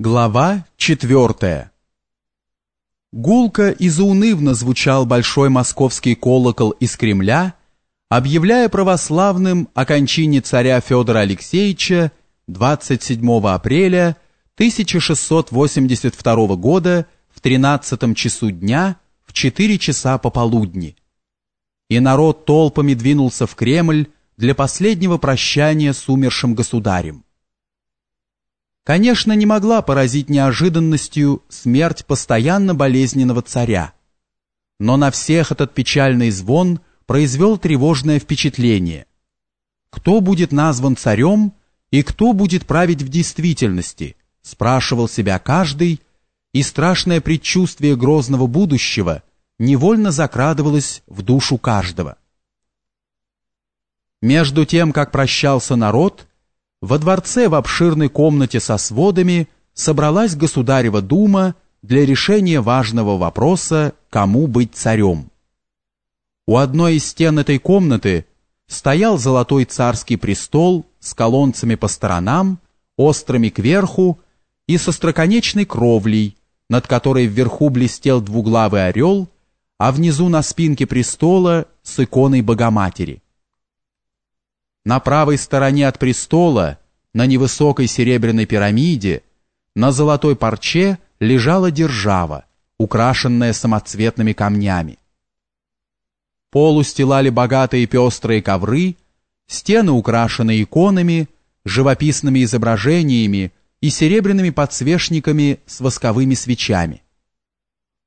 Глава четвертая Гулко и заунывно звучал большой московский колокол из Кремля, объявляя православным о кончине царя Федора Алексеевича 27 апреля 1682 года в 13 часу дня в 4 часа пополудни. И народ толпами двинулся в Кремль для последнего прощания с умершим государем конечно, не могла поразить неожиданностью смерть постоянно болезненного царя. Но на всех этот печальный звон произвел тревожное впечатление. Кто будет назван царем и кто будет править в действительности, спрашивал себя каждый, и страшное предчувствие грозного будущего невольно закрадывалось в душу каждого. Между тем, как прощался народ, во дворце в обширной комнате со сводами собралась государева дума для решения важного вопроса, кому быть царем. У одной из стен этой комнаты стоял золотой царский престол с колонцами по сторонам, острыми кверху и со строконечной кровлей, над которой вверху блестел двуглавый орел, а внизу на спинке престола с иконой Богоматери. На правой стороне от престола, на невысокой серебряной пирамиде, на золотой парче лежала держава, украшенная самоцветными камнями. Пол устилали богатые пестрые ковры, стены украшены иконами, живописными изображениями и серебряными подсвечниками с восковыми свечами.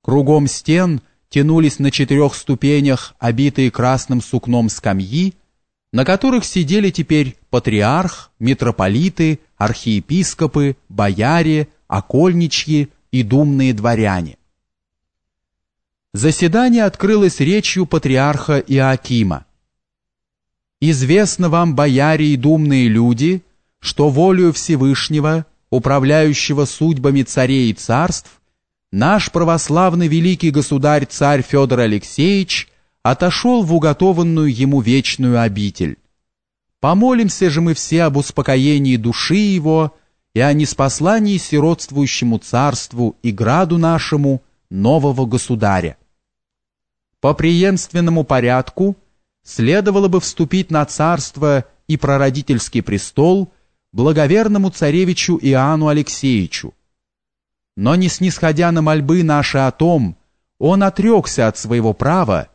Кругом стен тянулись на четырех ступенях обитые красным сукном скамьи, на которых сидели теперь патриарх, митрополиты, архиепископы, бояре, окольничьи и думные дворяне. Заседание открылось речью патриарха Иоакима. «Известно вам, бояре и думные люди, что волею Всевышнего, управляющего судьбами царей и царств, наш православный великий государь-царь Федор Алексеевич – отошел в уготованную ему вечную обитель. Помолимся же мы все об успокоении души его и о неспослании сиротствующему царству и граду нашему нового государя. По преемственному порядку следовало бы вступить на царство и прародительский престол благоверному царевичу Иоанну Алексеевичу. Но не снисходя на мольбы наши о том, он отрекся от своего права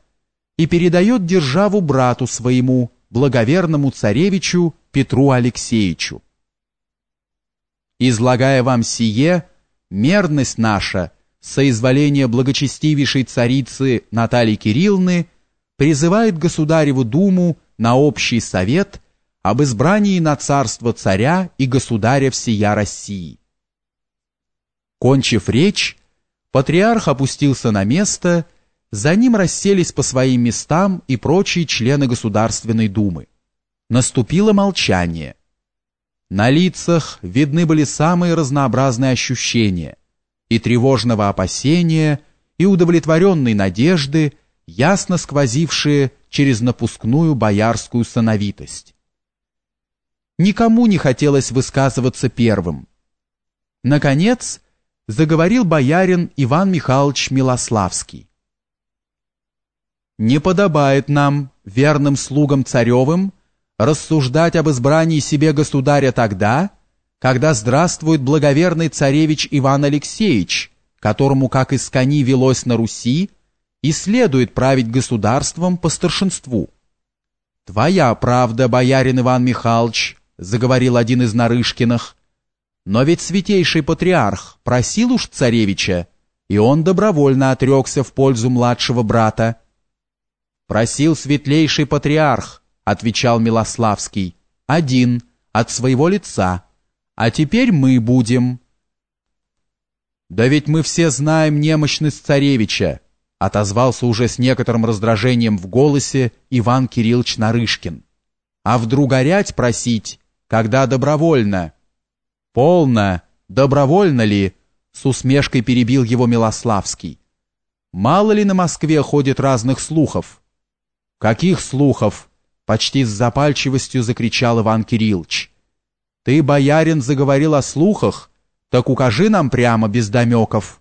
и передает державу брату своему, благоверному царевичу Петру Алексеевичу. Излагая вам сие, мерность наша, соизволение благочестивейшей царицы Натальи Кирилловны, призывает Государеву Думу на общий совет об избрании на царство царя и государя всея России. Кончив речь, патриарх опустился на место за ним расселись по своим местам и прочие члены Государственной Думы. Наступило молчание. На лицах видны были самые разнообразные ощущения и тревожного опасения, и удовлетворенной надежды, ясно сквозившие через напускную боярскую сановитость. Никому не хотелось высказываться первым. Наконец, заговорил боярин Иван Михайлович Милославский не подобает нам, верным слугам царевым, рассуждать об избрании себе государя тогда, когда здравствует благоверный царевич Иван Алексеевич, которому, как из кони велось на Руси, и следует править государством по старшинству. «Твоя правда, боярин Иван Михайлович», — заговорил один из Нарышкиных, «но ведь святейший патриарх просил уж царевича, и он добровольно отрекся в пользу младшего брата. Просил светлейший патриарх, отвечал Милославский, один, от своего лица. А теперь мы будем. Да ведь мы все знаем немощность царевича, отозвался уже с некоторым раздражением в голосе Иван Кириллович Нарышкин. А вдруг орять просить, когда добровольно? Полно, добровольно ли? С усмешкой перебил его Милославский. Мало ли на Москве ходит разных слухов. «Каких слухов?» — почти с запальчивостью закричал Иван Кириллович. «Ты, боярин, заговорил о слухах, Так укажи нам прямо, без домеков,